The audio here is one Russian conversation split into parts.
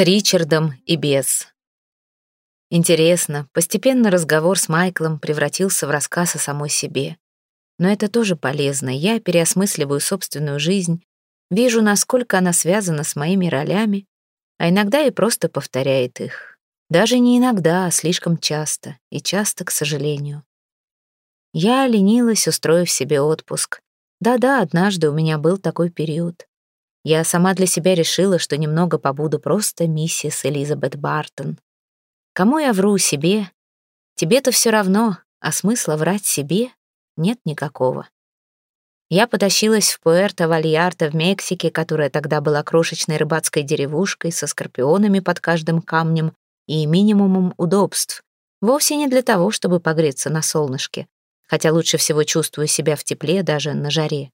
Ричардом и без. Интересно, постепенно разговор с Майклом превратился в рассказ о самой себе. Но это тоже полезно. Я переосмысливаю собственную жизнь, вижу, насколько она связана с моими ролями, а иногда и просто повторяет их. Даже не иногда, а слишком часто, и часто, к сожалению. Я ленилась, устроив себе отпуск. Да-да, однажды у меня был такой период. Я сама для себя решила, что немного побуду просто миссис Элизабет Бартон. Кому я вру себе? Тебе-то все равно, а смысла врать себе нет никакого. Я потащилась в Пуэрто-Вальярто в Мексике, которая тогда была крошечной рыбацкой деревушкой со скорпионами под каждым камнем и минимумом удобств. Вовсе не для того, чтобы погреться на солнышке, хотя лучше всего чувствую себя в тепле даже на жаре.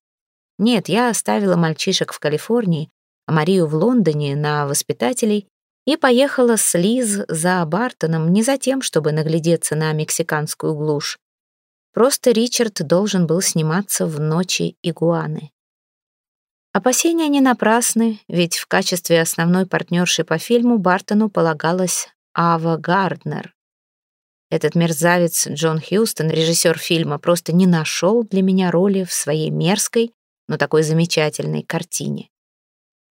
Нет, я оставила мальчишек в Калифорнии, а Марию в Лондоне на воспитателей и поехала с Лиз за Бартоном не за тем, чтобы наглядеться на мексиканскую глушь. Просто Ричард должен был сниматься в «Ночи игуаны». Опасения не напрасны, ведь в качестве основной партнерши по фильму Бартону полагалась Ава Гарднер. Этот мерзавец Джон Хьюстон, режиссер фильма, просто не нашел для меня роли в своей мерзкой, но такой замечательной картине.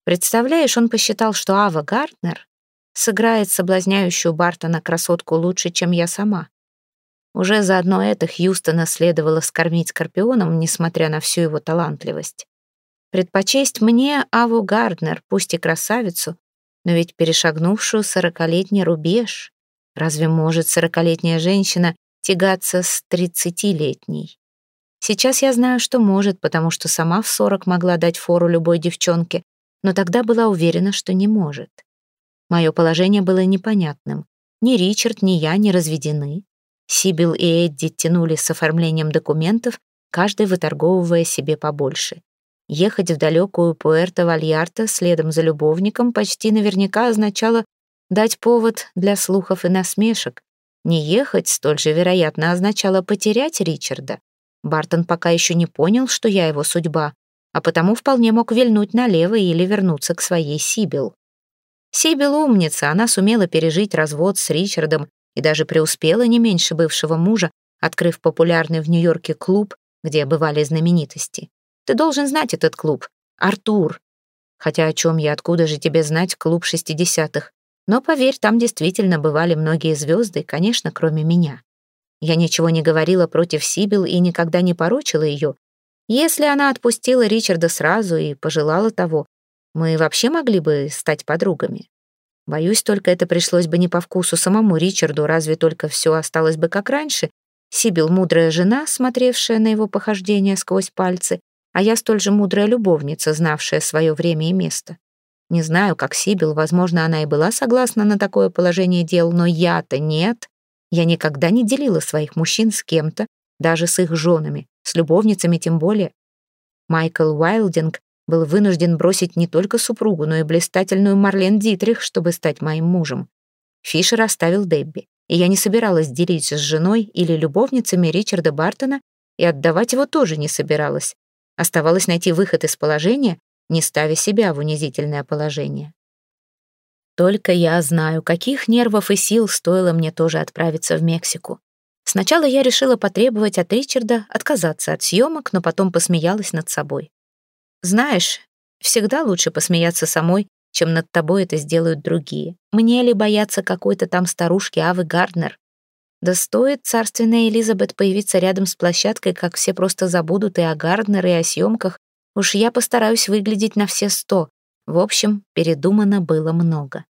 Представляешь, он посчитал, что Ава Гарднер сыграет соблазняющую Бартона красотку лучше, чем я сама. Уже заодно это Хьюстона следовало скормить Скорпионом, несмотря на всю его талантливость. Предпочесть мне Аву Гарднер, пусть и красавицу, но ведь перешагнувшую сорокалетний рубеж. Разве может сорокалетняя женщина тягаться с тридцатилетней? Сейчас я знаю, что может, потому что сама в сорок могла дать фору любой девчонке, но тогда была уверена, что не может. Мое положение было непонятным. Ни Ричард, ни я не разведены. Сибил и Эдди тянули с оформлением документов, каждый выторговывая себе побольше. Ехать в далекую Пуэрто-Вальярто следом за любовником почти наверняка означало дать повод для слухов и насмешек. Не ехать столь же вероятно означало потерять Ричарда. Бартон пока еще не понял, что я его судьба, а потому вполне мог вильнуть налево или вернуться к своей Сибил. Сибил умница, она сумела пережить развод с Ричардом и даже преуспела не меньше бывшего мужа, открыв популярный в Нью-Йорке клуб, где бывали знаменитости. Ты должен знать этот клуб. Артур. Хотя о чем я, откуда же тебе знать клуб шестидесятых? Но поверь, там действительно бывали многие звезды, конечно, кроме меня. Я ничего не говорила против Сибил и никогда не порочила ее. Если она отпустила Ричарда сразу и пожелала того, мы вообще могли бы стать подругами. Боюсь, только это пришлось бы не по вкусу самому Ричарду, разве только все осталось бы как раньше. Сибил — мудрая жена, смотревшая на его похождения сквозь пальцы, а я столь же мудрая любовница, знавшая свое время и место. Не знаю, как Сибил, возможно, она и была согласна на такое положение дел, но я-то нет. Я никогда не делила своих мужчин с кем-то, даже с их женами, с любовницами тем более. Майкл Уайлдинг был вынужден бросить не только супругу, но и блистательную Марлен Дитрих, чтобы стать моим мужем. Фишер оставил Дебби, и я не собиралась делиться с женой или любовницами Ричарда Бартона, и отдавать его тоже не собиралась. Оставалось найти выход из положения, не ставя себя в унизительное положение. Только я знаю, каких нервов и сил стоило мне тоже отправиться в Мексику. Сначала я решила потребовать от Ричарда отказаться от съемок, но потом посмеялась над собой. Знаешь, всегда лучше посмеяться самой, чем над тобой это сделают другие. Мне ли бояться какой-то там старушки Авы Гарднер? Да стоит царственная Элизабет появиться рядом с площадкой, как все просто забудут и о Гарднер, и о съемках. Уж я постараюсь выглядеть на все сто, в общем, передумано было много.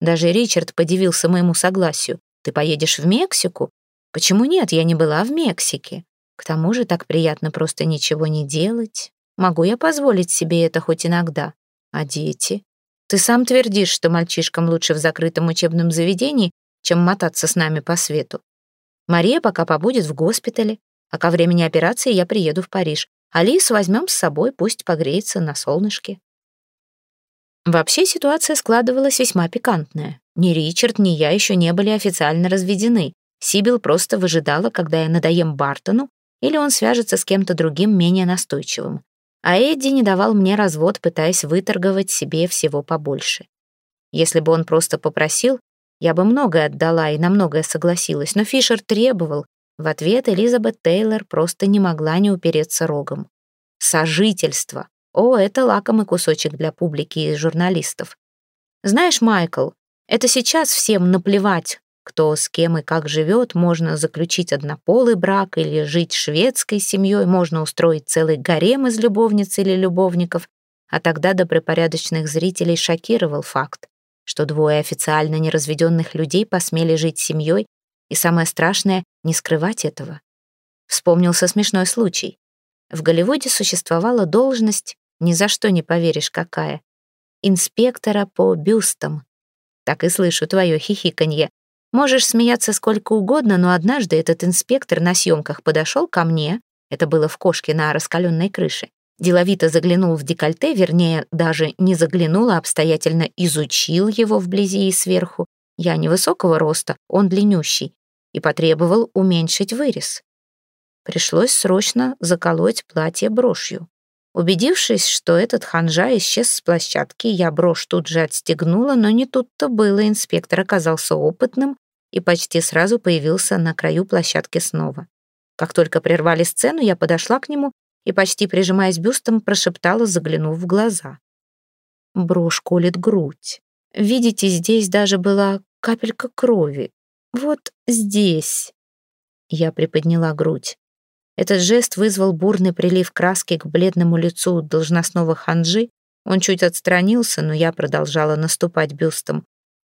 Даже Ричард подивился моему согласию. «Ты поедешь в Мексику?» «Почему нет? Я не была в Мексике. К тому же так приятно просто ничего не делать. Могу я позволить себе это хоть иногда? А дети? Ты сам твердишь, что мальчишкам лучше в закрытом учебном заведении, чем мотаться с нами по свету. Мария пока побудет в госпитале, а ко времени операции я приеду в Париж. Алис возьмем с собой, пусть погреется на солнышке. Вообще ситуация складывалась весьма пикантная. Ни Ричард, ни я еще не были официально разведены. Сибил просто выжидала, когда я надоем Бартону, или он свяжется с кем-то другим менее настойчивым. А Эдди не давал мне развод, пытаясь выторговать себе всего побольше. Если бы он просто попросил, я бы многое отдала и на многое согласилась, но Фишер требовал. В ответ Элизабет Тейлор просто не могла не упереться рогом. Сожительство. О, это лакомый кусочек для публики и журналистов. Знаешь, Майкл, это сейчас всем наплевать, кто с кем и как живет, можно заключить однополый брак или жить шведской семьей, можно устроить целый гарем из любовниц или любовников, а тогда добропорядочных зрителей шокировал факт, что двое официально неразведенных людей посмели жить семьей, и самое страшное — не скрывать этого. Вспомнился смешной случай. В Голливуде существовала должность, ни за что не поверишь какая, инспектора по бюстам. Так и слышу твое хихиканье. Можешь смеяться сколько угодно, но однажды этот инспектор на съемках подошел ко мне, это было в кошке на раскаленной крыше, деловито заглянул в декольте, вернее, даже не заглянул, а обстоятельно изучил его вблизи и сверху. Я невысокого роста, он длиннющий, и потребовал уменьшить вырез. Пришлось срочно заколоть платье брошью. Убедившись, что этот ханжа исчез с площадки, я брошь тут же отстегнула, но не тут-то было. Инспектор оказался опытным и почти сразу появился на краю площадки снова. Как только прервали сцену, я подошла к нему и, почти прижимаясь бюстом, прошептала, заглянув в глаза. Брошь колет грудь. Видите, здесь даже была капелька крови. Вот здесь. Я приподняла грудь. Этот жест вызвал бурный прилив краски к бледному лицу должностного ханжи. Он чуть отстранился, но я продолжала наступать бюстом.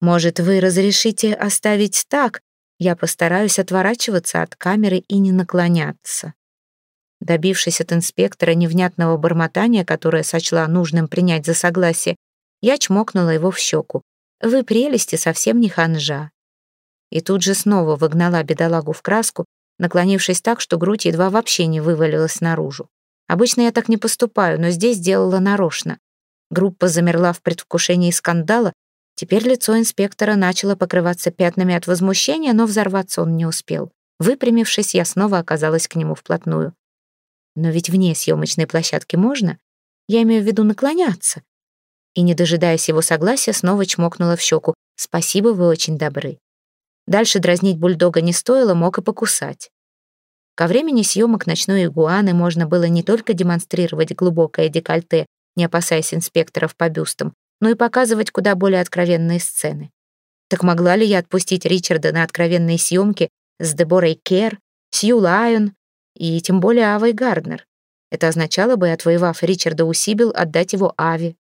«Может, вы разрешите оставить так? Я постараюсь отворачиваться от камеры и не наклоняться». Добившись от инспектора невнятного бормотания, которое сочла нужным принять за согласие, я чмокнула его в щеку. «Вы прелести совсем не ханжа». И тут же снова выгнала бедолагу в краску, наклонившись так, что грудь едва вообще не вывалилась наружу. Обычно я так не поступаю, но здесь делала нарочно. Группа замерла в предвкушении скандала. Теперь лицо инспектора начало покрываться пятнами от возмущения, но взорваться он не успел. Выпрямившись, я снова оказалась к нему вплотную. Но ведь вне съемочной площадки можно? Я имею в виду наклоняться. И, не дожидаясь его согласия, снова чмокнула в щеку. «Спасибо, вы очень добры». Дальше дразнить бульдога не стоило, мог и покусать. Ко времени съемок ночной игуаны можно было не только демонстрировать глубокое декольте, не опасаясь инспекторов по бюстам, но и показывать куда более откровенные сцены. Так могла ли я отпустить Ричарда на откровенные съемки с Деборой Кер, Сью Лайон и тем более Авой Гарднер? Это означало бы, отвоевав Ричарда у Сибил, отдать его Аве.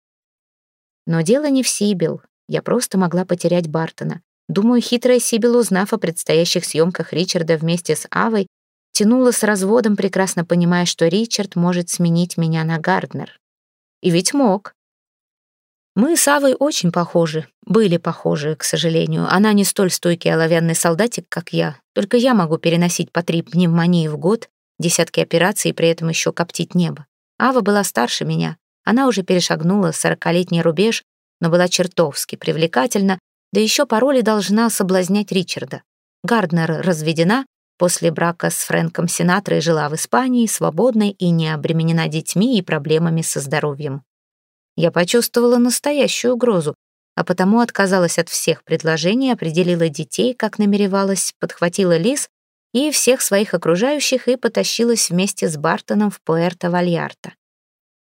Но дело не в Сибил. Я просто могла потерять Бартона. Думаю, хитрая Сибил, узнав о предстоящих съемках Ричарда вместе с Авой, тянула с разводом, прекрасно понимая, что Ричард может сменить меня на Гарднер. И ведь мог. Мы с Авой очень похожи, были похожи, к сожалению. Она не столь стойкий оловянный солдатик, как я. Только я могу переносить по три пневмонии в год, десятки операций и при этом еще коптить небо. Ава была старше меня. Она уже перешагнула сорокалетний рубеж, но была чертовски привлекательна да еще по роли должна соблазнять Ричарда. Гарднер разведена, после брака с Фрэнком Синатрой жила в Испании, свободной и не обременена детьми и проблемами со здоровьем. Я почувствовала настоящую угрозу, а потому отказалась от всех предложений, определила детей, как намеревалась, подхватила Лис и всех своих окружающих и потащилась вместе с Бартоном в Пуэрто-Вальярта.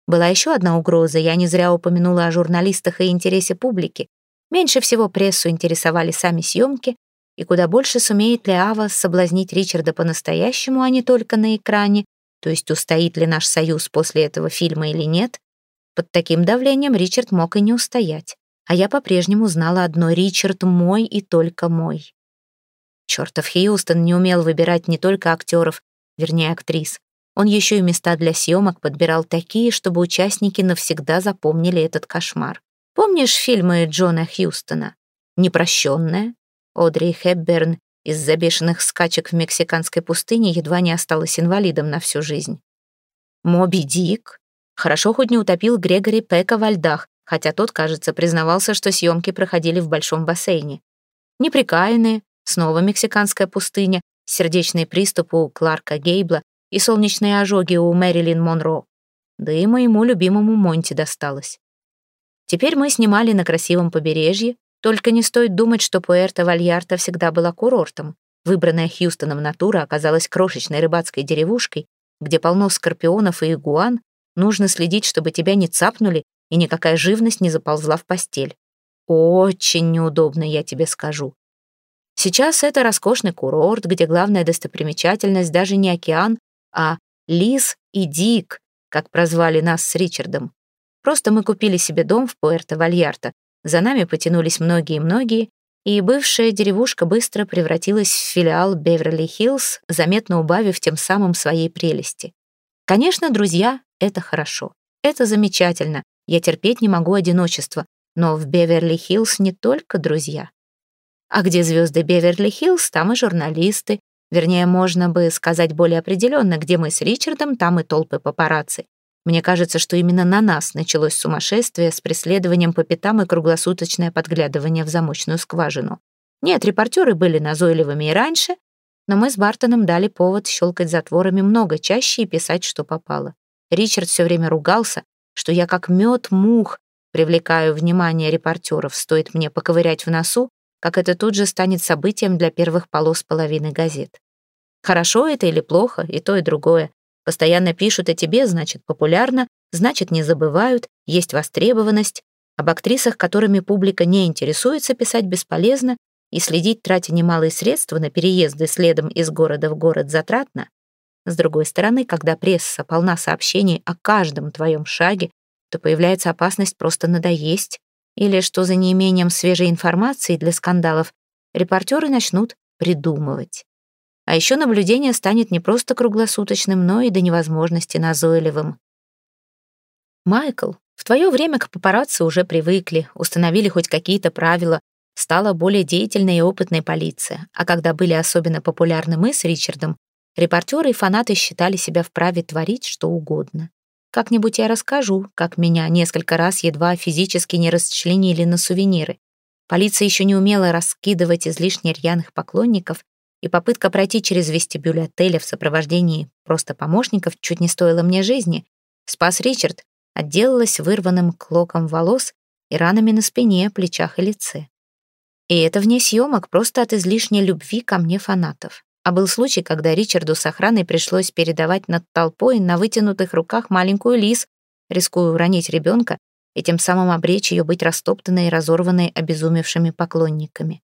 Была еще одна угроза, я не зря упомянула о журналистах и интересе публики. Меньше всего прессу интересовали сами съемки, и куда больше сумеет ли Ава соблазнить Ричарда по-настоящему, а не только на экране, то есть устоит ли наш союз после этого фильма или нет. Под таким давлением Ричард мог и не устоять. А я по-прежнему знала одно — Ричард мой и только мой. Чертов Хьюстон не умел выбирать не только актеров, вернее, актрис. Он еще и места для съемок подбирал такие, чтобы участники навсегда запомнили этот кошмар. Помнишь фильмы Джона Хьюстона? «Непрощенная»? Одри Хепберн из-за бешеных скачек в мексиканской пустыне едва не осталась инвалидом на всю жизнь. «Моби Дик» хорошо хоть не утопил Грегори Пека во льдах, хотя тот, кажется, признавался, что съемки проходили в большом бассейне. «Неприкаянные», снова мексиканская пустыня, сердечный приступ у Кларка Гейбла и солнечные ожоги у Мэрилин Монро. Да и моему любимому Монти досталось. Теперь мы снимали на красивом побережье, Только не стоит думать, что Пуэрто-Вальярта всегда была курортом. Выбранная Хьюстоном натура оказалась крошечной рыбацкой деревушкой, где полно скорпионов и игуан, нужно следить, чтобы тебя не цапнули и никакая живность не заползла в постель. Очень неудобно, я тебе скажу. Сейчас это роскошный курорт, где главная достопримечательность даже не океан, а Лис и Дик, как прозвали нас с Ричардом. Просто мы купили себе дом в Пуэрто-Вальярта, за нами потянулись многие-многие, и бывшая деревушка быстро превратилась в филиал Беверли-Хиллз, заметно убавив тем самым своей прелести. Конечно, друзья — это хорошо. Это замечательно. Я терпеть не могу одиночество. Но в Беверли-Хиллз не только друзья. А где звезды Беверли-Хиллз, там и журналисты. Вернее, можно бы сказать более определенно, где мы с Ричардом, там и толпы папарацци. Мне кажется, что именно на нас началось сумасшествие с преследованием по пятам и круглосуточное подглядывание в замочную скважину. Нет, репортеры были назойливыми и раньше, но мы с Бартоном дали повод щелкать затворами много чаще и писать, что попало. Ричард все время ругался, что я как мед мух привлекаю внимание репортеров, стоит мне поковырять в носу, как это тут же станет событием для первых полос половины газет. Хорошо это или плохо, и то, и другое. Постоянно пишут о тебе, значит, популярно, значит, не забывают, есть востребованность. Об актрисах, которыми публика не интересуется, писать бесполезно, и следить, тратя немалые средства на переезды следом из города в город затратно. С другой стороны, когда пресса полна сообщений о каждом твоем шаге, то появляется опасность просто надоесть, или что за неимением свежей информации для скандалов репортеры начнут придумывать. А еще наблюдение станет не просто круглосуточным, но и до невозможности назойливым. «Майкл, в твое время к папарацци уже привыкли, установили хоть какие-то правила, стала более деятельной и опытной полиция, а когда были особенно популярны мы с Ричардом, репортеры и фанаты считали себя вправе творить что угодно. Как-нибудь я расскажу, как меня несколько раз едва физически не расчленили на сувениры. Полиция еще не умела раскидывать излишне рьяных поклонников, и попытка пройти через вестибюль отеля в сопровождении просто помощников чуть не стоила мне жизни. Спас Ричард, отделалась вырванным клоком волос и ранами на спине, плечах и лице. И это вне съемок, просто от излишней любви ко мне фанатов. А был случай, когда Ричарду с охраной пришлось передавать над толпой на вытянутых руках маленькую лис, рискуя уронить ребенка и тем самым обречь ее быть растоптанной и разорванной обезумевшими поклонниками.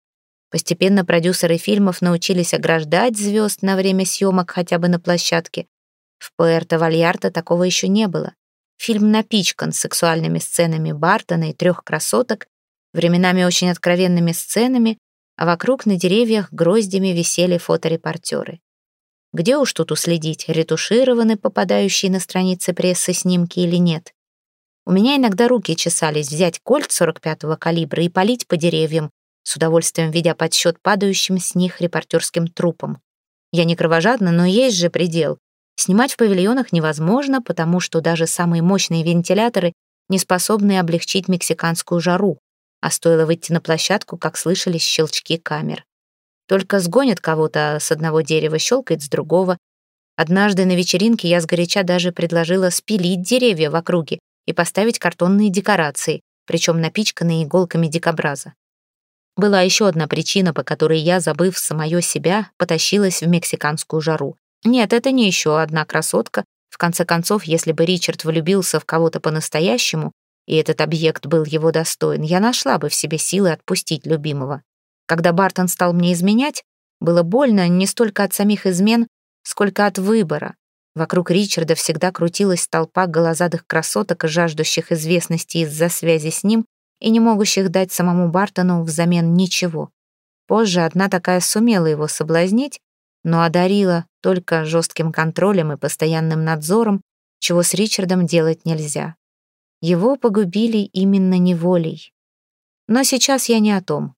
Постепенно продюсеры фильмов научились ограждать звезд на время съемок хотя бы на площадке. В Пуэрто-Вальярта такого еще не было. Фильм напичкан сексуальными сценами Бартона и трех красоток, временами очень откровенными сценами, а вокруг на деревьях гроздями висели фоторепортеры. Где уж тут уследить, ретушированы попадающие на страницы прессы снимки или нет. У меня иногда руки чесались взять кольт 45-го калибра и полить по деревьям, с удовольствием ведя подсчет падающим с них репортерским трупом. Я не кровожадна, но есть же предел. Снимать в павильонах невозможно, потому что даже самые мощные вентиляторы не способны облегчить мексиканскую жару, а стоило выйти на площадку, как слышались щелчки камер. Только сгонят кого-то с одного дерева, щелкает с другого. Однажды на вечеринке я сгоряча даже предложила спилить деревья в округе и поставить картонные декорации, причем напичканные иголками дикобраза. Была еще одна причина, по которой я, забыв самое себя, потащилась в мексиканскую жару. Нет, это не еще одна красотка. В конце концов, если бы Ричард влюбился в кого-то по-настоящему, и этот объект был его достоин, я нашла бы в себе силы отпустить любимого. Когда Бартон стал мне изменять, было больно не столько от самих измен, сколько от выбора. Вокруг Ричарда всегда крутилась толпа голозадых красоток, жаждущих известности из-за связи с ним и не могущих дать самому Бартону взамен ничего. Позже одна такая сумела его соблазнить, но одарила только жестким контролем и постоянным надзором, чего с Ричардом делать нельзя. Его погубили именно неволей. Но сейчас я не о том.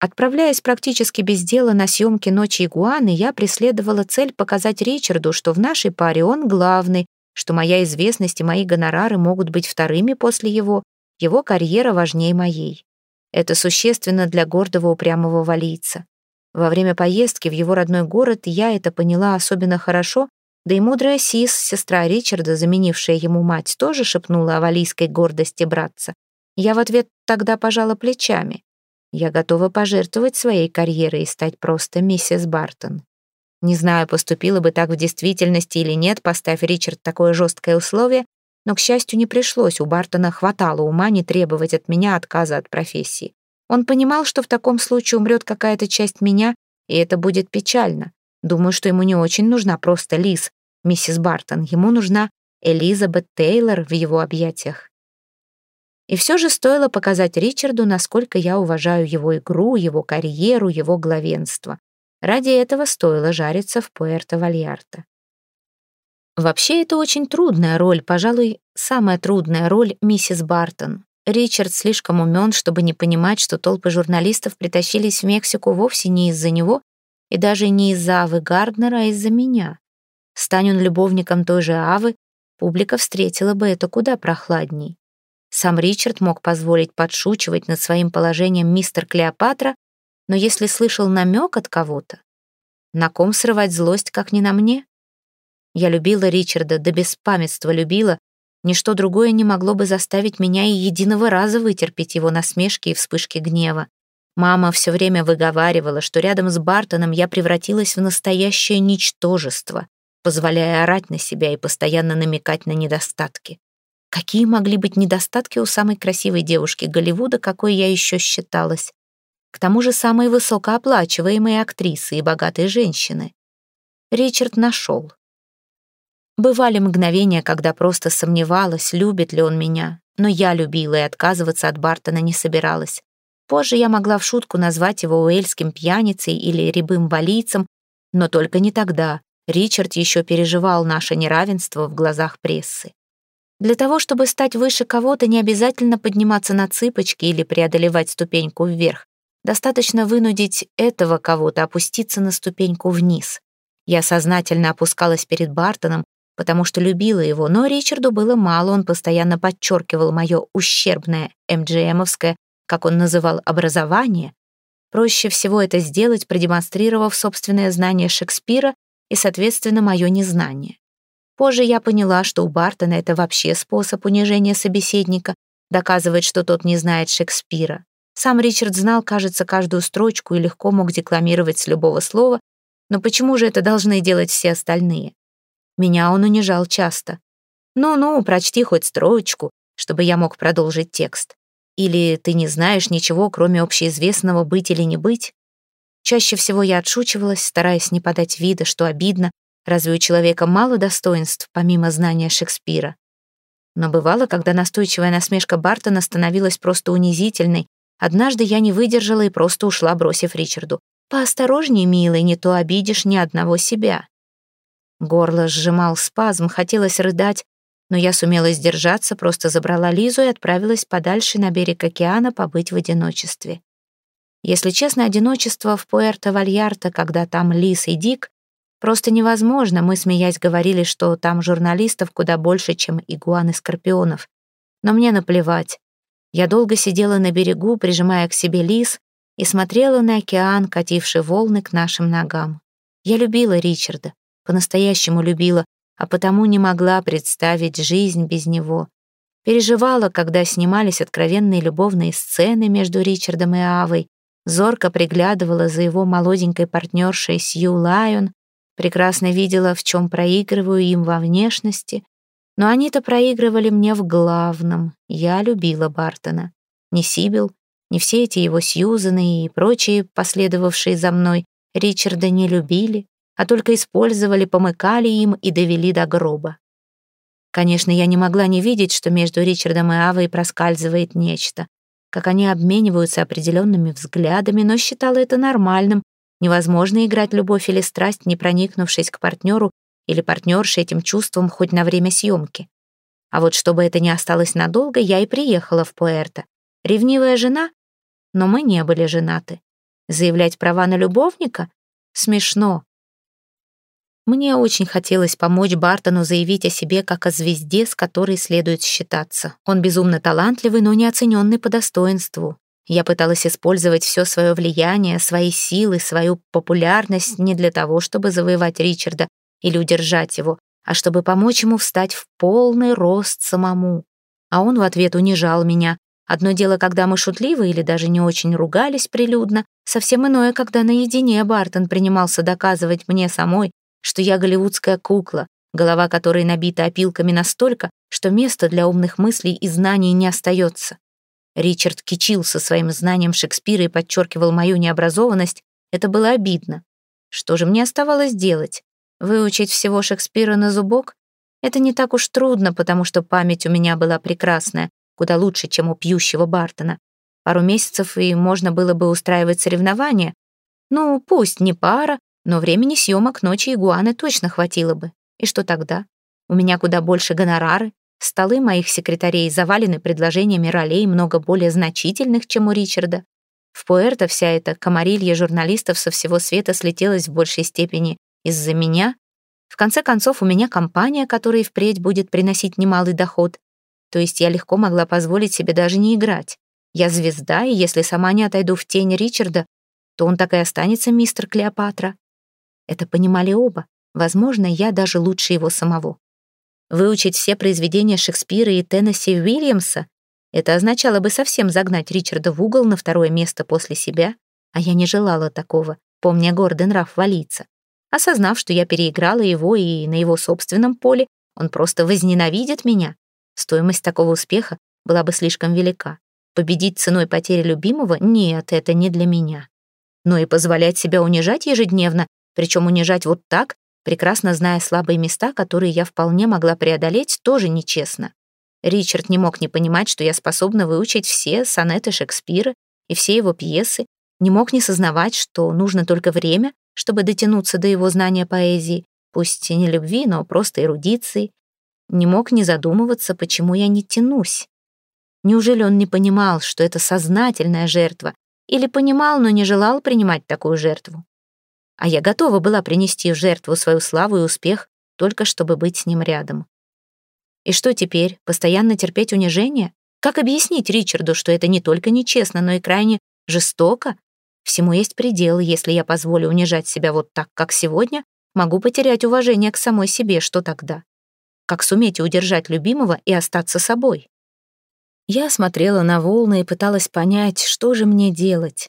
Отправляясь практически без дела на съемки «Ночи игуаны», я преследовала цель показать Ричарду, что в нашей паре он главный, что моя известность и мои гонорары могут быть вторыми после его, его карьера важнее моей. Это существенно для гордого упрямого валийца. Во время поездки в его родной город я это поняла особенно хорошо, да и мудрая Сис, сестра Ричарда, заменившая ему мать, тоже шепнула о валийской гордости братца. Я в ответ тогда пожала плечами. Я готова пожертвовать своей карьерой и стать просто миссис Бартон. Не знаю, поступила бы так в действительности или нет, поставь Ричард такое жесткое условие, но, к счастью, не пришлось, у Бартона хватало ума не требовать от меня отказа от профессии. Он понимал, что в таком случае умрет какая-то часть меня, и это будет печально. Думаю, что ему не очень нужна просто Лиз, миссис Бартон. Ему нужна Элизабет Тейлор в его объятиях. И все же стоило показать Ричарду, насколько я уважаю его игру, его карьеру, его главенство. Ради этого стоило жариться в Пуэрто-Вальярта. Вообще, это очень трудная роль, пожалуй, самая трудная роль миссис Бартон. Ричард слишком умен, чтобы не понимать, что толпы журналистов притащились в Мексику вовсе не из-за него и даже не из-за Авы Гарднера, а из-за меня. Стань он любовником той же Авы, публика встретила бы это куда прохладней. Сам Ричард мог позволить подшучивать над своим положением мистер Клеопатра, но если слышал намек от кого-то, на ком срывать злость, как не на мне? Я любила Ричарда, до беспамятства любила. Ничто другое не могло бы заставить меня и единого раза вытерпеть его насмешки и вспышки гнева. Мама все время выговаривала, что рядом с Бартоном я превратилась в настоящее ничтожество, позволяя орать на себя и постоянно намекать на недостатки. Какие могли быть недостатки у самой красивой девушки Голливуда, какой я еще считалась? К тому же самой высокооплачиваемой актрисы и богатой женщины. Ричард нашел. Бывали мгновения, когда просто сомневалась, любит ли он меня, но я любила и отказываться от Бартона не собиралась. Позже я могла в шутку назвать его уэльским пьяницей или рябым валийцем, но только не тогда. Ричард еще переживал наше неравенство в глазах прессы. Для того, чтобы стать выше кого-то, не обязательно подниматься на цыпочки или преодолевать ступеньку вверх. Достаточно вынудить этого кого-то опуститься на ступеньку вниз. Я сознательно опускалась перед Бартоном, потому что любила его, но Ричарду было мало, он постоянно подчеркивал мое ущербное МГМовское, как он называл, образование. Проще всего это сделать, продемонстрировав собственное знание Шекспира и, соответственно, мое незнание. Позже я поняла, что у Бартона это вообще способ унижения собеседника, доказывать, что тот не знает Шекспира. Сам Ричард знал, кажется, каждую строчку и легко мог декламировать с любого слова, но почему же это должны делать все остальные? Меня он унижал часто. «Ну-ну, прочти хоть строчку, чтобы я мог продолжить текст. Или ты не знаешь ничего, кроме общеизвестного «быть или не быть»?» Чаще всего я отшучивалась, стараясь не подать вида, что обидно, Разве у человека мало достоинств, помимо знания Шекспира? Но бывало, когда настойчивая насмешка Бартона становилась просто унизительной, однажды я не выдержала и просто ушла, бросив Ричарду. «Поосторожней, милый, не то обидишь ни одного себя». Горло сжимал спазм, хотелось рыдать, но я сумела сдержаться, просто забрала Лизу и отправилась подальше на берег океана побыть в одиночестве. Если честно, одиночество в Пуэрто-Вальярто, когда там Лиз и Дик, Просто невозможно, мы, смеясь, говорили, что там журналистов куда больше, чем игуан и скорпионов. Но мне наплевать. Я долго сидела на берегу, прижимая к себе лис, и смотрела на океан, кативший волны к нашим ногам. Я любила Ричарда, по-настоящему любила, а потому не могла представить жизнь без него. Переживала, когда снимались откровенные любовные сцены между Ричардом и Авой, зорко приглядывала за его молоденькой партнершей Сью Лайон, Прекрасно видела, в чем проигрываю им во внешности, но они-то проигрывали мне в главном. Я любила Бартона. Не Сибил, не все эти его Сьюзаны и прочие, последовавшие за мной, Ричарда не любили, а только использовали, помыкали им и довели до гроба. Конечно, я не могла не видеть, что между Ричардом и Авой проскальзывает нечто, как они обмениваются определенными взглядами, но считала это нормальным, Невозможно играть любовь или страсть, не проникнувшись к партнеру или партнерше этим чувством хоть на время съемки. А вот чтобы это не осталось надолго, я и приехала в Пуэрто. Ревнивая жена? Но мы не были женаты. Заявлять права на любовника? Смешно. Мне очень хотелось помочь Бартону заявить о себе как о звезде, с которой следует считаться. Он безумно талантливый, но не оцененный по достоинству. Я пыталась использовать все свое влияние, свои силы, свою популярность не для того, чтобы завоевать Ричарда или удержать его, а чтобы помочь ему встать в полный рост самому. А он в ответ унижал меня, Одно дело, когда мы шутливо или даже не очень ругались прилюдно, совсем иное, когда наедине Бартон принимался доказывать мне самой, что я голливудская кукла, голова которой набита опилками настолько, что места для умных мыслей и знаний не остается. Ричард кичился своим знанием Шекспира и подчеркивал мою необразованность. Это было обидно. Что же мне оставалось делать? Выучить всего Шекспира на зубок? Это не так уж трудно, потому что память у меня была прекрасная, куда лучше, чем у пьющего Бартона. Пару месяцев и можно было бы устраивать соревнования. Ну, пусть не пара, но времени съемок «Ночи игуаны» точно хватило бы. И что тогда? У меня куда больше гонорары, столы моих секретарей завалены предложениями ролей много более значительных, чем у Ричарда. В Пуэрто вся эта комарилья журналистов со всего света слетелась в большей степени из-за меня. В конце концов, у меня компания, которая впредь будет приносить немалый доход. То есть я легко могла позволить себе даже не играть. Я звезда, и если сама не отойду в тень Ричарда, то он так и останется мистер Клеопатра. Это понимали оба. Возможно, я даже лучше его самого. Выучить все произведения Шекспира и Теннесси Уильямса — это означало бы совсем загнать Ричарда в угол на второе место после себя, а я не желала такого, помня гордый нрав валиться. Осознав, что я переиграла его и на его собственном поле, он просто возненавидит меня. Стоимость такого успеха была бы слишком велика. Победить ценой потери любимого — нет, это не для меня. Но и позволять себя унижать ежедневно причем унижать вот так, прекрасно зная слабые места, которые я вполне могла преодолеть, тоже нечестно. Ричард не мог не понимать, что я способна выучить все сонеты Шекспира и все его пьесы, не мог не сознавать, что нужно только время, чтобы дотянуться до его знания поэзии, пусть и не любви, но просто эрудиции. Не мог не задумываться, почему я не тянусь. Неужели он не понимал, что это сознательная жертва, или понимал, но не желал принимать такую жертву? А я готова была принести в жертву свою славу и успех, только чтобы быть с ним рядом. И что теперь, постоянно терпеть унижение? Как объяснить Ричарду, что это не только нечестно, но и крайне жестоко? Всему есть предел, если я позволю унижать себя вот так, как сегодня, могу потерять уважение к самой себе, что тогда? Как суметь удержать любимого и остаться собой? Я смотрела на волны и пыталась понять, что же мне делать.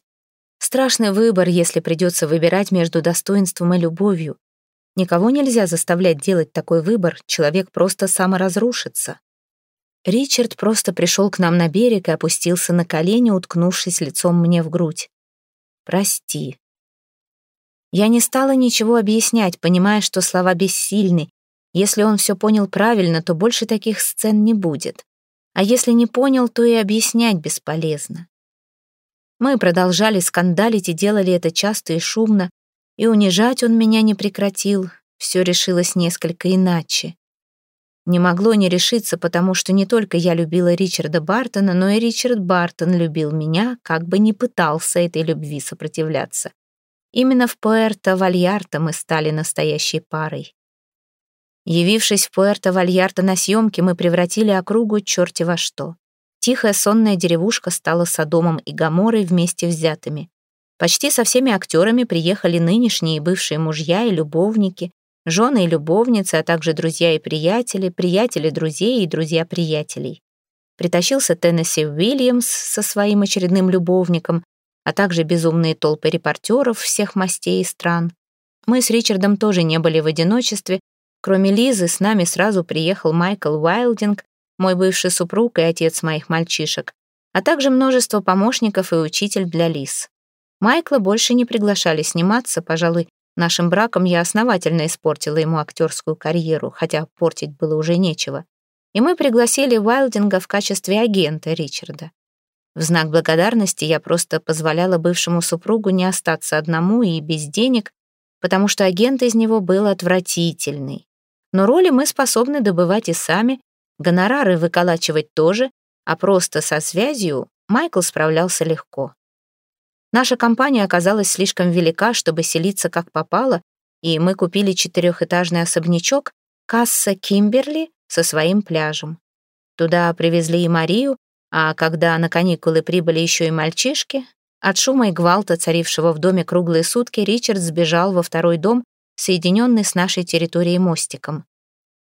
Страшный выбор, если придется выбирать между достоинством и любовью. Никого нельзя заставлять делать такой выбор, человек просто саморазрушится. Ричард просто пришел к нам на берег и опустился на колени, уткнувшись лицом мне в грудь. «Прости». Я не стала ничего объяснять, понимая, что слова бессильны. Если он все понял правильно, то больше таких сцен не будет. А если не понял, то и объяснять бесполезно. Мы продолжали скандалить и делали это часто и шумно, и унижать он меня не прекратил, все решилось несколько иначе. Не могло не решиться, потому что не только я любила Ричарда Бартона, но и Ричард Бартон любил меня, как бы не пытался этой любви сопротивляться. Именно в Пуэрто-Вальярто мы стали настоящей парой. Явившись в Пуэрто-Вальярто на съемки, мы превратили округу черти во что. Тихая сонная деревушка стала Содомом и Гоморой вместе взятыми. Почти со всеми актерами приехали нынешние и бывшие мужья и любовники, жены и любовницы, а также друзья и приятели, приятели друзей и друзья приятелей. Притащился Теннесси Уильямс со своим очередным любовником, а также безумные толпы репортеров всех мастей и стран. Мы с Ричардом тоже не были в одиночестве. Кроме Лизы, с нами сразу приехал Майкл Уайлдинг, мой бывший супруг и отец моих мальчишек, а также множество помощников и учитель для Лис. Майкла больше не приглашали сниматься, пожалуй, нашим браком я основательно испортила ему актерскую карьеру, хотя портить было уже нечего. И мы пригласили Уайлдинга в качестве агента Ричарда. В знак благодарности я просто позволяла бывшему супругу не остаться одному и без денег, потому что агент из него был отвратительный. Но роли мы способны добывать и сами, Гонорары выколачивать тоже, а просто со связью Майкл справлялся легко. Наша компания оказалась слишком велика, чтобы селиться как попало, и мы купили четырехэтажный особнячок Касса Кимберли со своим пляжем. Туда привезли и Марию, а когда на каникулы прибыли еще и мальчишки, от шума и гвалта, царившего в доме круглые сутки, Ричард сбежал во второй дом, соединенный с нашей территорией мостиком.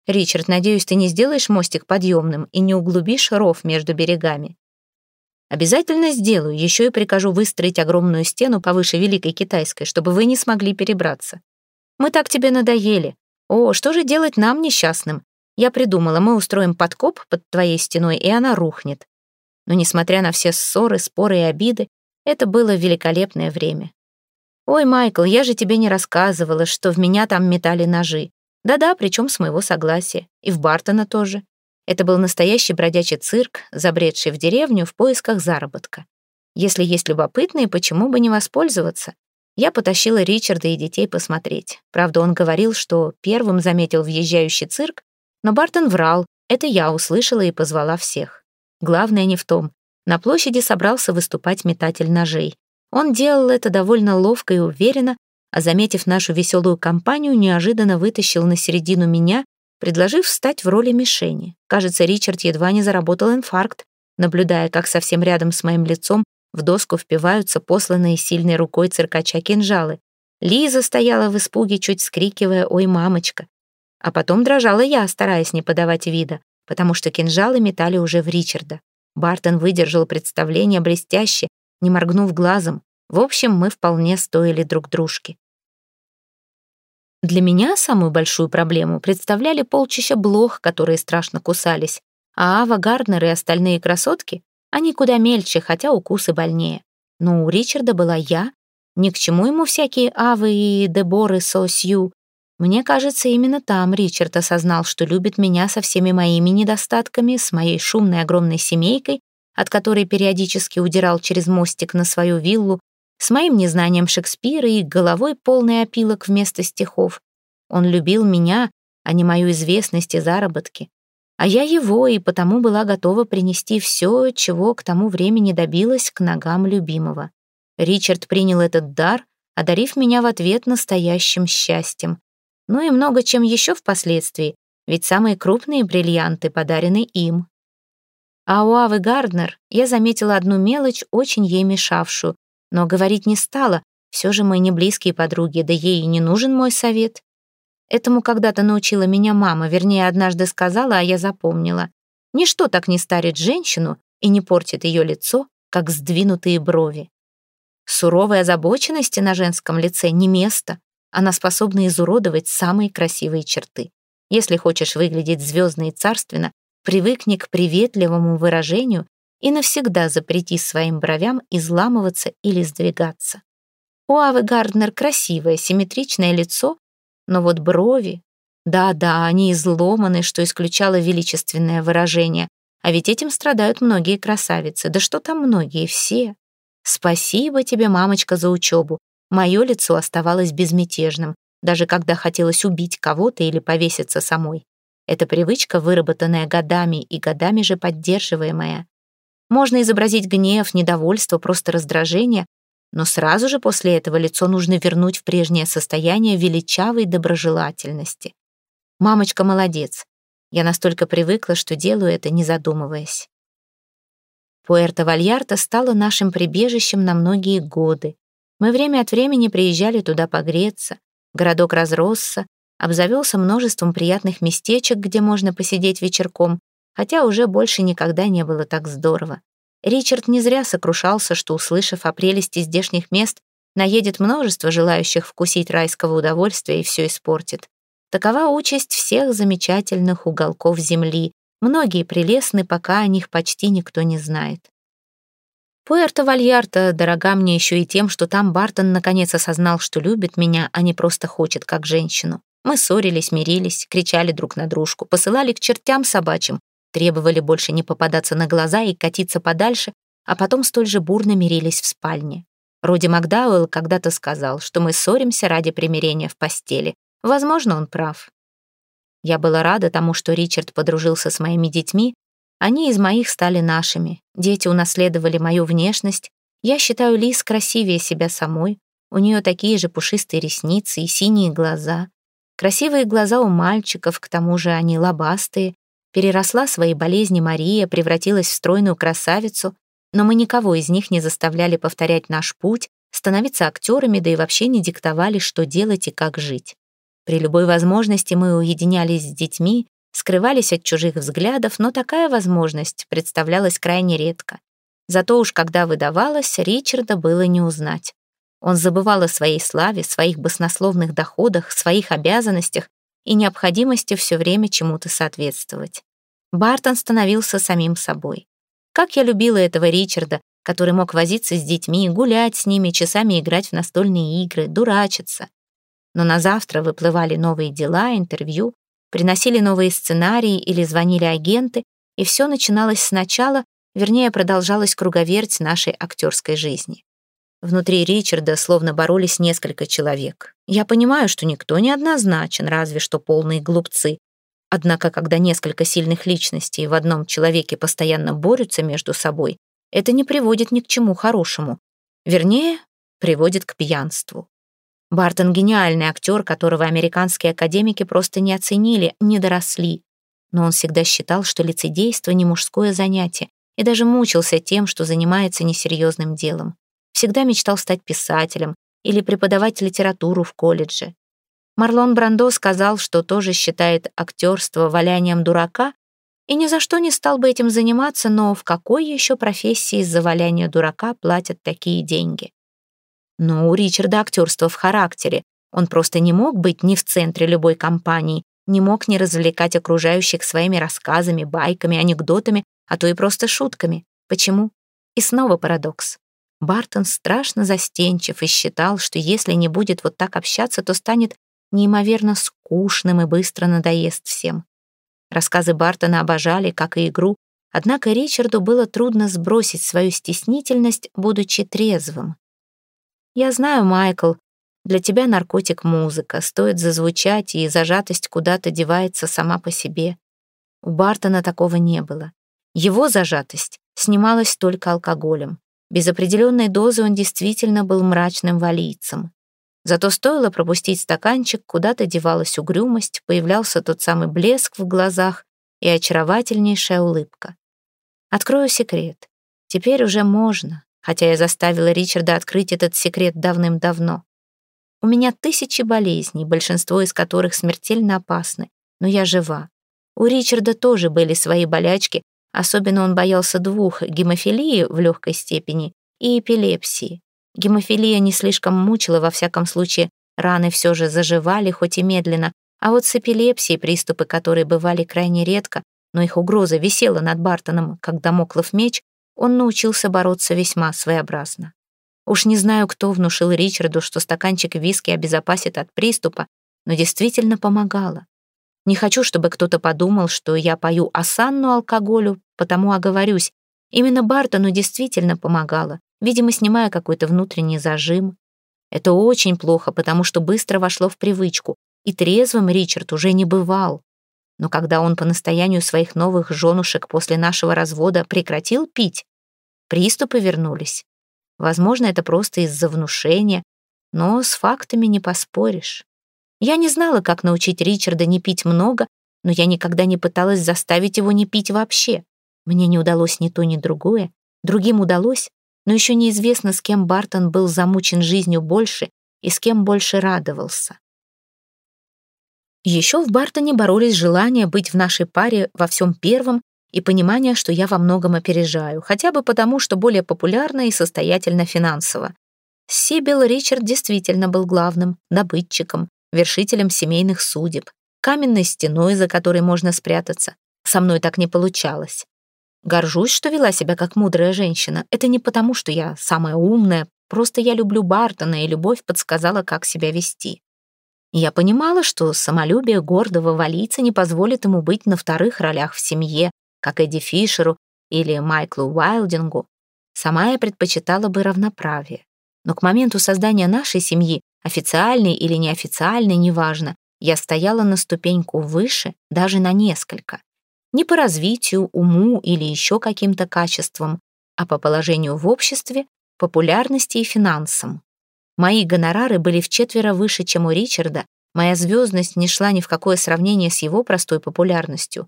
«Ричард, надеюсь, ты не сделаешь мостик подъемным и не углубишь ров между берегами». Обязательно сделаю, еще и прикажу выстроить огромную стену повыше Великой Китайской, чтобы вы не смогли перебраться. Мы так тебе надоели. О, что же делать нам, несчастным? Я придумала, мы устроим подкоп под твоей стеной, и она рухнет. Но, несмотря на все ссоры, споры и обиды, это было великолепное время. «Ой, Майкл, я же тебе не рассказывала, что в меня там метали ножи. Да-да, причем с моего согласия. И в Бартона тоже. Это был настоящий бродячий цирк, забредший в деревню в поисках заработка. Если есть любопытные, почему бы не воспользоваться? Я потащила Ричарда и детей посмотреть. Правда, он говорил, что первым заметил въезжающий цирк, но Бартон врал. Это я услышала и позвала всех. Главное не в том. На площади собрался выступать метатель ножей. Он делал это довольно ловко и уверенно, а заметив нашу веселую компанию, неожиданно вытащил на середину меня, предложив встать в роли мишени. Кажется, Ричард едва не заработал инфаркт, наблюдая, как совсем рядом с моим лицом в доску впиваются посланные сильной рукой циркача кинжалы. Лиза стояла в испуге, чуть скрикивая «Ой, мамочка!». А потом дрожала я, стараясь не подавать вида, потому что кинжалы метали уже в Ричарда. Бартон выдержал представление блестяще, не моргнув глазом. В общем, мы вполне стоили друг дружки. Для меня самую большую проблему представляли полчища блох, которые страшно кусались, а Ава Гарднер и остальные красотки, они куда мельче, хотя укусы больнее. Но у Ричарда была я, ни к чему ему всякие Авы и Деборы со Сью. Мне кажется, именно там Ричард осознал, что любит меня со всеми моими недостатками, с моей шумной огромной семейкой от которой периодически удирал через мостик на свою виллу, с моим незнанием Шекспира и головой полный опилок вместо стихов. Он любил меня, а не мою известность и заработки. А я его, и потому была готова принести все, чего к тому времени добилась к ногам любимого. Ричард принял этот дар, одарив меня в ответ настоящим счастьем. Ну и много чем еще впоследствии, ведь самые крупные бриллианты подарены им. А у Авы Гарднер я заметила одну мелочь, очень ей мешавшую, но говорить не стала, все же мы не близкие подруги, да ей и не нужен мой совет. Этому когда-то научила меня мама, вернее, однажды сказала, а я запомнила. Ничто так не старит женщину и не портит ее лицо, как сдвинутые брови. Суровой озабоченности на женском лице не место, она способна изуродовать самые красивые черты. Если хочешь выглядеть звездно и царственно, Привыкни к приветливому выражению и навсегда запрети своим бровям изламываться или сдвигаться. У Авы Гарднер красивое, симметричное лицо, но вот брови... Да-да, они изломаны, что исключало величественное выражение, а ведь этим страдают многие красавицы, да что там многие, все. Спасибо тебе, мамочка, за учебу. Мое лицо оставалось безмятежным, даже когда хотелось убить кого-то или повеситься самой. Это привычка, выработанная годами и годами же поддерживаемая. Можно изобразить гнев, недовольство, просто раздражение, но сразу же после этого лицо нужно вернуть в прежнее состояние величавой доброжелательности. Мамочка молодец. Я настолько привыкла, что делаю это, не задумываясь. Пуэрто-Вальярта стала нашим прибежищем на многие годы. Мы время от времени приезжали туда погреться. Городок разросся, обзавелся множеством приятных местечек, где можно посидеть вечерком, хотя уже больше никогда не было так здорово. Ричард не зря сокрушался, что, услышав о прелести здешних мест, наедет множество желающих вкусить райского удовольствия и все испортит. Такова участь всех замечательных уголков земли. Многие прелестны, пока о них почти никто не знает. Пуэрто-Вальярта дорога мне еще и тем, что там Бартон наконец осознал, что любит меня, а не просто хочет как женщину. Мы ссорились, мирились, кричали друг на дружку, посылали к чертям собачьим, требовали больше не попадаться на глаза и катиться подальше, а потом столь же бурно мирились в спальне. Роди Макдауэлл когда-то сказал, что мы ссоримся ради примирения в постели. Возможно, он прав. Я была рада тому, что Ричард подружился с моими детьми. Они из моих стали нашими. Дети унаследовали мою внешность. Я считаю Лиз красивее себя самой. У нее такие же пушистые ресницы и синие глаза. Красивые глаза у мальчиков, к тому же они лобастые. Переросла свои болезни Мария, превратилась в стройную красавицу, но мы никого из них не заставляли повторять наш путь, становиться актерами, да и вообще не диктовали, что делать и как жить. При любой возможности мы уединялись с детьми, скрывались от чужих взглядов, но такая возможность представлялась крайне редко. Зато уж когда выдавалось, Ричарда было не узнать. Он забывал о своей славе, своих баснословных доходах, своих обязанностях и необходимости все время чему-то соответствовать. Бартон становился самим собой. Как я любила этого Ричарда, который мог возиться с детьми, гулять с ними, часами играть в настольные игры, дурачиться. Но на завтра выплывали новые дела, интервью, приносили новые сценарии или звонили агенты, и все начиналось сначала, вернее, продолжалась круговерть нашей актерской жизни. Внутри Ричарда словно боролись несколько человек. Я понимаю, что никто не однозначен, разве что полные глупцы. Однако, когда несколько сильных личностей в одном человеке постоянно борются между собой, это не приводит ни к чему хорошему. Вернее, приводит к пьянству. Бартон — гениальный актер, которого американские академики просто не оценили, не доросли. Но он всегда считал, что лицедейство — не мужское занятие, и даже мучился тем, что занимается несерьезным делом. Всегда мечтал стать писателем или преподавать литературу в колледже. Марлон Брандо сказал, что тоже считает актерство валянием дурака, и ни за что не стал бы этим заниматься, но в какой еще профессии из-за валяния дурака платят такие деньги? Но у Ричарда актерство в характере. Он просто не мог быть ни в центре любой компании, не мог не развлекать окружающих своими рассказами, байками, анекдотами, а то и просто шутками. Почему? И снова парадокс. Бартон страшно застенчив и считал, что если не будет вот так общаться, то станет неимоверно скучным и быстро надоест всем. Рассказы Бартона обожали, как и игру, однако Ричарду было трудно сбросить свою стеснительность, будучи трезвым. «Я знаю, Майкл, для тебя наркотик музыка, стоит зазвучать, и зажатость куда-то девается сама по себе. У Бартона такого не было. Его зажатость снималась только алкоголем. Без определенной дозы он действительно был мрачным валийцем. Зато стоило пропустить стаканчик, куда-то девалась угрюмость, появлялся тот самый блеск в глазах и очаровательнейшая улыбка. Открою секрет. Теперь уже можно, хотя я заставила Ричарда открыть этот секрет давным-давно. У меня тысячи болезней, большинство из которых смертельно опасны, но я жива. У Ричарда тоже были свои болячки, особенно он боялся двух — гемофилии в легкой степени и эпилепсии. Гемофилия не слишком мучила, во всяком случае, раны все же заживали, хоть и медленно, а вот с эпилепсией, приступы которой бывали крайне редко, но их угроза висела над Бартоном, как домоклов меч, он научился бороться весьма своеобразно. Уж не знаю, кто внушил Ричарду, что стаканчик виски обезопасит от приступа, но действительно помогало. Не хочу, чтобы кто-то подумал, что я пою осанну алкоголю, потому оговорюсь. Именно Бартону действительно помогало видимо, снимая какой-то внутренний зажим. Это очень плохо, потому что быстро вошло в привычку, и трезвым Ричард уже не бывал. Но когда он по настоянию своих новых женушек после нашего развода прекратил пить, приступы вернулись. Возможно, это просто из-за внушения, но с фактами не поспоришь. Я не знала, как научить Ричарда не пить много, но я никогда не пыталась заставить его не пить вообще. Мне не удалось ни то, ни другое. Другим удалось, но еще неизвестно, с кем Бартон был замучен жизнью больше и с кем больше радовался. Еще в Бартоне боролись желания быть в нашей паре во всем первом и понимание, что я во многом опережаю, хотя бы потому, что более популярна и состоятельна финансово. Сибил Ричард действительно был главным, добытчиком, вершителем семейных судеб, каменной стеной, за которой можно спрятаться. Со мной так не получалось. Горжусь, что вела себя как мудрая женщина. Это не потому, что я самая умная, просто я люблю Бартона, и любовь подсказала, как себя вести. Я понимала, что самолюбие гордого валийца не позволит ему быть на вторых ролях в семье, как Эдди Фишеру или Майклу Уайлдингу. Сама я предпочитала бы равноправие. Но к моменту создания нашей семьи, официальной или неофициальной, неважно, я стояла на ступеньку выше, даже на несколько не по развитию, уму или еще каким-то качествам, а по положению в обществе, популярности и финансам. Мои гонорары были вчетверо выше, чем у Ричарда, моя звездность не шла ни в какое сравнение с его простой популярностью.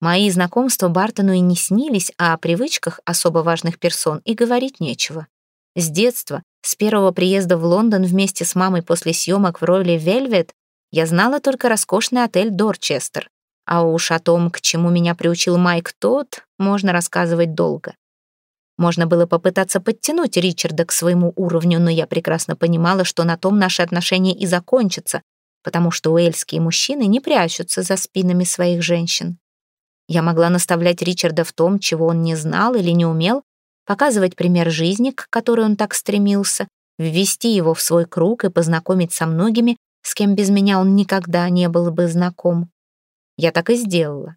Мои знакомства Бартону и не снились, а о привычках особо важных персон и говорить нечего. С детства, с первого приезда в Лондон вместе с мамой после съемок в роли «Вельвет», я знала только роскошный отель «Дорчестер». А уж о том, к чему меня приучил Майк тот, можно рассказывать долго. Можно было попытаться подтянуть Ричарда к своему уровню, но я прекрасно понимала, что на том наши отношения и закончатся, потому что уэльские мужчины не прячутся за спинами своих женщин. Я могла наставлять Ричарда в том, чего он не знал или не умел, показывать пример жизни, к которой он так стремился, ввести его в свой круг и познакомить со многими, с кем без меня он никогда не был бы знаком. Я так и сделала.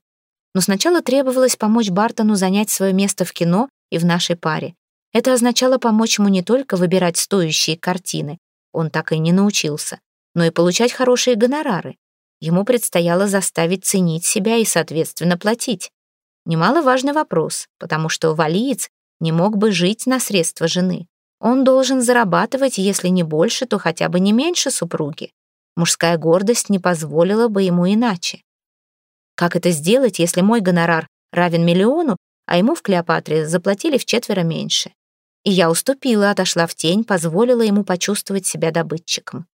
Но сначала требовалось помочь Бартону занять свое место в кино и в нашей паре. Это означало помочь ему не только выбирать стоящие картины, он так и не научился, но и получать хорошие гонорары. Ему предстояло заставить ценить себя и, соответственно, платить. Немаловажный вопрос, потому что валиец не мог бы жить на средства жены. Он должен зарабатывать, если не больше, то хотя бы не меньше супруги. Мужская гордость не позволила бы ему иначе. Как это сделать, если мой гонорар равен миллиону, а ему в Клеопатре заплатили в четверо меньше? И я уступила, отошла в тень, позволила ему почувствовать себя добытчиком.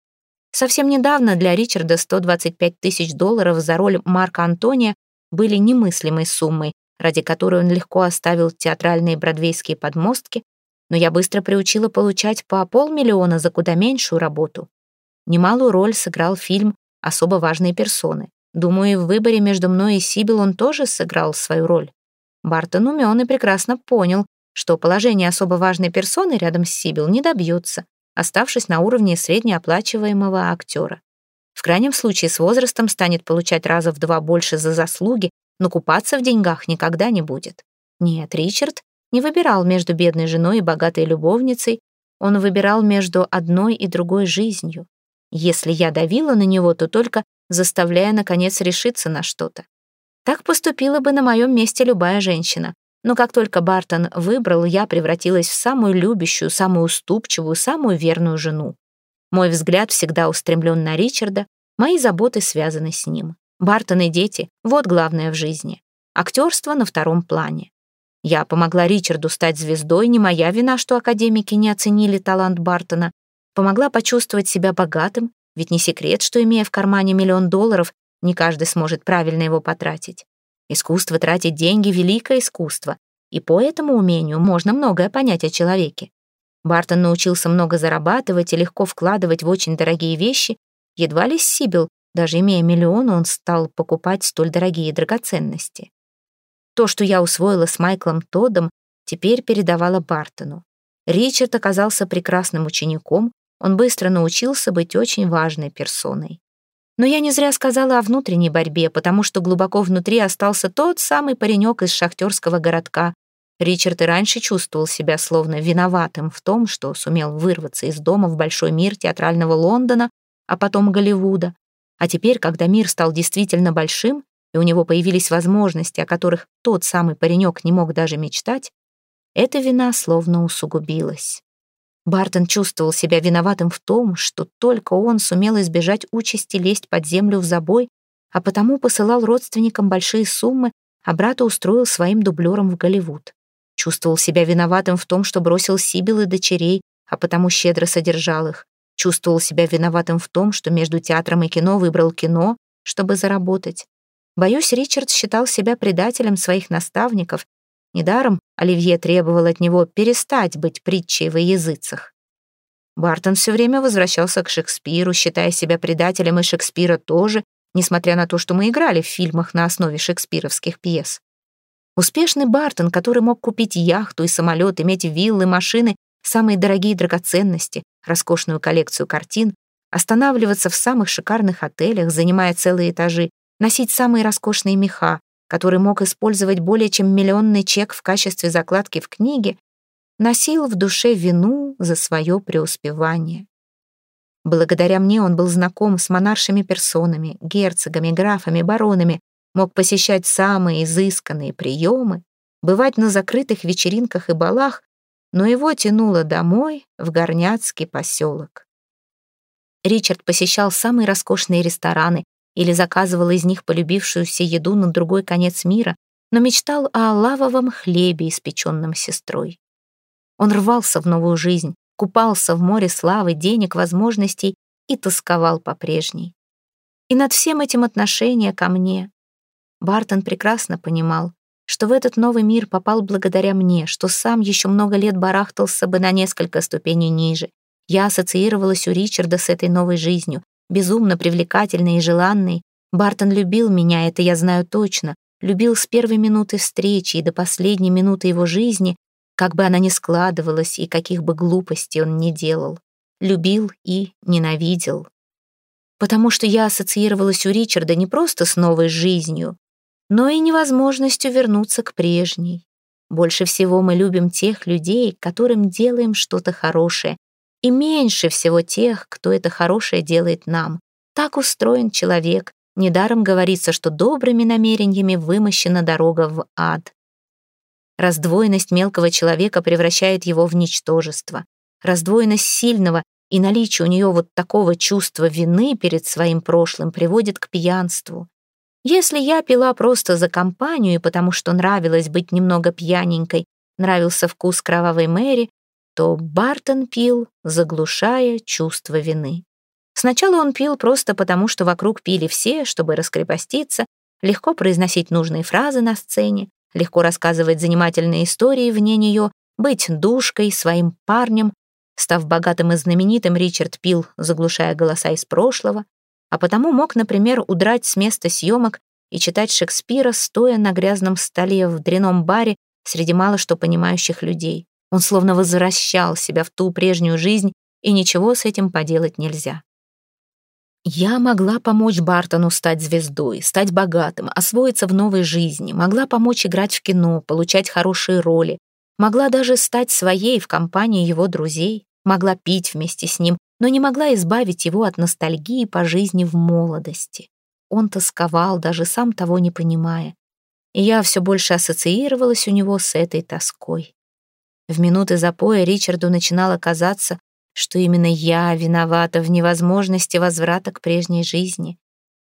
Совсем недавно для Ричарда 125 тысяч долларов за роль Марка Антония были немыслимой суммой, ради которой он легко оставил театральные бродвейские подмостки, но я быстро приучила получать по полмиллиона за куда меньшую работу. Немалую роль сыграл фильм «Особо важные персоны». Думаю, в выборе между мной и Сибил он тоже сыграл свою роль. Бартон умен и прекрасно понял, что положение особо важной персоны рядом с Сибил не добьется, оставшись на уровне среднеоплачиваемого актера. В крайнем случае с возрастом станет получать раза в два больше за заслуги, но купаться в деньгах никогда не будет. Нет, Ричард не выбирал между бедной женой и богатой любовницей, он выбирал между одной и другой жизнью. Если я давила на него, то только заставляя, наконец, решиться на что-то. Так поступила бы на моем месте любая женщина. Но как только Бартон выбрал, я превратилась в самую любящую, самую уступчивую, самую верную жену. Мой взгляд всегда устремлен на Ричарда, мои заботы связаны с ним. Бартон и дети — вот главное в жизни. Актерство на втором плане. Я помогла Ричарду стать звездой, не моя вина, что академики не оценили талант Бартона. Помогла почувствовать себя богатым, ведь не секрет, что, имея в кармане миллион долларов, не каждый сможет правильно его потратить. Искусство тратить деньги — великое искусство, и по этому умению можно многое понять о человеке. Бартон научился много зарабатывать и легко вкладывать в очень дорогие вещи. Едва ли Сибил, даже имея миллион, он стал покупать столь дорогие драгоценности. То, что я усвоила с Майклом Тоддом, теперь передавала Бартону. Ричард оказался прекрасным учеником, он быстро научился быть очень важной персоной. Но я не зря сказала о внутренней борьбе, потому что глубоко внутри остался тот самый паренек из шахтерского городка. Ричард и раньше чувствовал себя словно виноватым в том, что сумел вырваться из дома в большой мир театрального Лондона, а потом Голливуда. А теперь, когда мир стал действительно большим, и у него появились возможности, о которых тот самый паренек не мог даже мечтать, эта вина словно усугубилась. Бартон чувствовал себя виноватым в том, что только он сумел избежать участи лезть под землю в забой, а потому посылал родственникам большие суммы, а брата устроил своим дублером в Голливуд. Чувствовал себя виноватым в том, что бросил Сибил и дочерей, а потому щедро содержал их. Чувствовал себя виноватым в том, что между театром и кино выбрал кино, чтобы заработать. Боюсь, Ричард считал себя предателем своих наставников. Недаром Оливье требовал от него перестать быть притчей во языцах. Бартон все время возвращался к Шекспиру, считая себя предателем и Шекспира тоже, несмотря на то, что мы играли в фильмах на основе шекспировских пьес. Успешный Бартон, который мог купить яхту и самолет, иметь виллы, машины, самые дорогие драгоценности, роскошную коллекцию картин, останавливаться в самых шикарных отелях, занимая целые этажи, носить самые роскошные меха, который мог использовать более чем миллионный чек в качестве закладки в книге, носил в душе вину за свое преуспевание. Благодаря мне он был знаком с монаршими персонами, герцогами, графами, баронами, мог посещать самые изысканные приемы, бывать на закрытых вечеринках и балах, но его тянуло домой, в горняцкий поселок. Ричард посещал самые роскошные рестораны, или заказывал из них полюбившуюся еду на другой конец мира, но мечтал о лавовом хлебе, испеченном сестрой. Он рвался в новую жизнь, купался в море славы, денег, возможностей и тосковал по прежней. И над всем этим отношение ко мне. Бартон прекрасно понимал, что в этот новый мир попал благодаря мне, что сам еще много лет барахтался бы на несколько ступеней ниже. Я ассоциировалась у Ричарда с этой новой жизнью, безумно привлекательной и желанной. Бартон любил меня, это я знаю точно, любил с первой минуты встречи и до последней минуты его жизни, как бы она ни складывалась и каких бы глупостей он ни делал. Любил и ненавидел. Потому что я ассоциировалась у Ричарда не просто с новой жизнью, но и невозможностью вернуться к прежней. Больше всего мы любим тех людей, которым делаем что-то хорошее, и меньше всего тех, кто это хорошее делает нам. Так устроен человек. Недаром говорится, что добрыми намерениями вымощена дорога в ад. Раздвоенность мелкого человека превращает его в ничтожество. Раздвоенность сильного и наличие у нее вот такого чувства вины перед своим прошлым приводит к пьянству. Если я пила просто за компанию и потому что нравилось быть немного пьяненькой, нравился вкус кровавой Мэри, то Бартон пил, заглушая чувство вины. Сначала он пил просто потому, что вокруг пили все, чтобы раскрепоститься, легко произносить нужные фразы на сцене, легко рассказывать занимательные истории вне нее, быть душкой, своим парнем. Став богатым и знаменитым, Ричард пил, заглушая голоса из прошлого, а потому мог, например, удрать с места съемок и читать Шекспира, стоя на грязном столе в дреном баре среди мало что понимающих людей. Он словно возвращал себя в ту прежнюю жизнь, и ничего с этим поделать нельзя. Я могла помочь Бартону стать звездой, стать богатым, освоиться в новой жизни, могла помочь играть в кино, получать хорошие роли, могла даже стать своей в компании его друзей, могла пить вместе с ним, но не могла избавить его от ностальгии по жизни в молодости. Он тосковал, даже сам того не понимая. И я все больше ассоциировалась у него с этой тоской. В минуты запоя Ричарду начинало казаться, что именно я виновата в невозможности возврата к прежней жизни.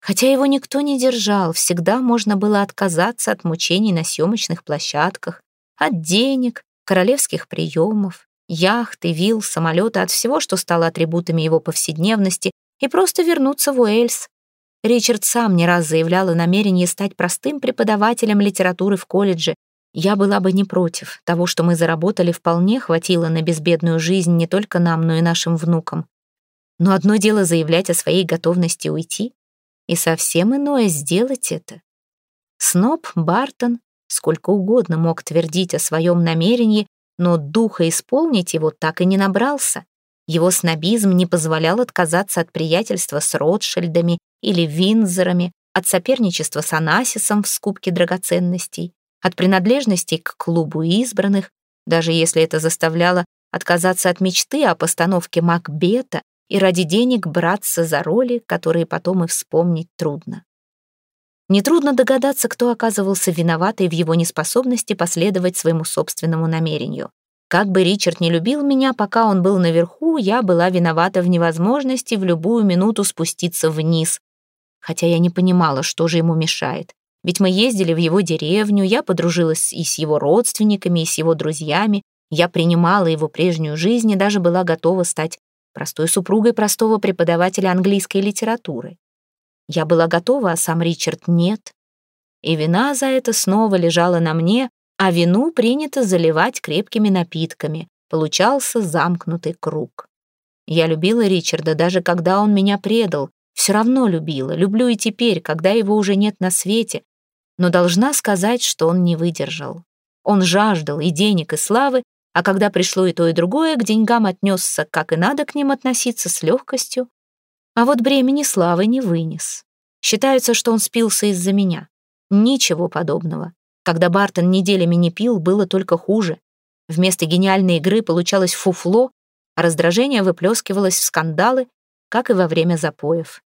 Хотя его никто не держал, всегда можно было отказаться от мучений на съемочных площадках, от денег, королевских приемов, яхты, вилл, самолета, от всего, что стало атрибутами его повседневности, и просто вернуться в Уэльс. Ричард сам не раз заявлял о намерении стать простым преподавателем литературы в колледже, я была бы не против. Того, что мы заработали, вполне хватило на безбедную жизнь не только нам, но и нашим внукам. Но одно дело заявлять о своей готовности уйти, и совсем иное сделать это. Сноб Бартон сколько угодно мог твердить о своем намерении, но духа исполнить его так и не набрался. Его снобизм не позволял отказаться от приятельства с Ротшильдами или Винзорами, от соперничества с Анасисом в скупке драгоценностей от принадлежности к клубу избранных, даже если это заставляло отказаться от мечты о постановке Макбета и ради денег браться за роли, которые потом и вспомнить трудно. Нетрудно догадаться, кто оказывался виноватой в его неспособности последовать своему собственному намерению. Как бы Ричард не любил меня, пока он был наверху, я была виновата в невозможности в любую минуту спуститься вниз. Хотя я не понимала, что же ему мешает. Ведь мы ездили в его деревню, я подружилась и с его родственниками, и с его друзьями. Я принимала его прежнюю жизнь и даже была готова стать простой супругой простого преподавателя английской литературы. Я была готова, а сам Ричард нет. И вина за это снова лежала на мне, а вину принято заливать крепкими напитками. Получался замкнутый круг. Я любила Ричарда, даже когда он меня предал. Все равно любила, люблю и теперь, когда его уже нет на свете, но должна сказать, что он не выдержал. Он жаждал и денег, и славы, а когда пришло и то, и другое, к деньгам отнесся, как и надо к ним относиться, с легкостью. А вот бремени славы не вынес. Считается, что он спился из-за меня. Ничего подобного. Когда Бартон неделями не пил, было только хуже. Вместо гениальной игры получалось фуфло, а раздражение выплескивалось в скандалы, как и во время запоев.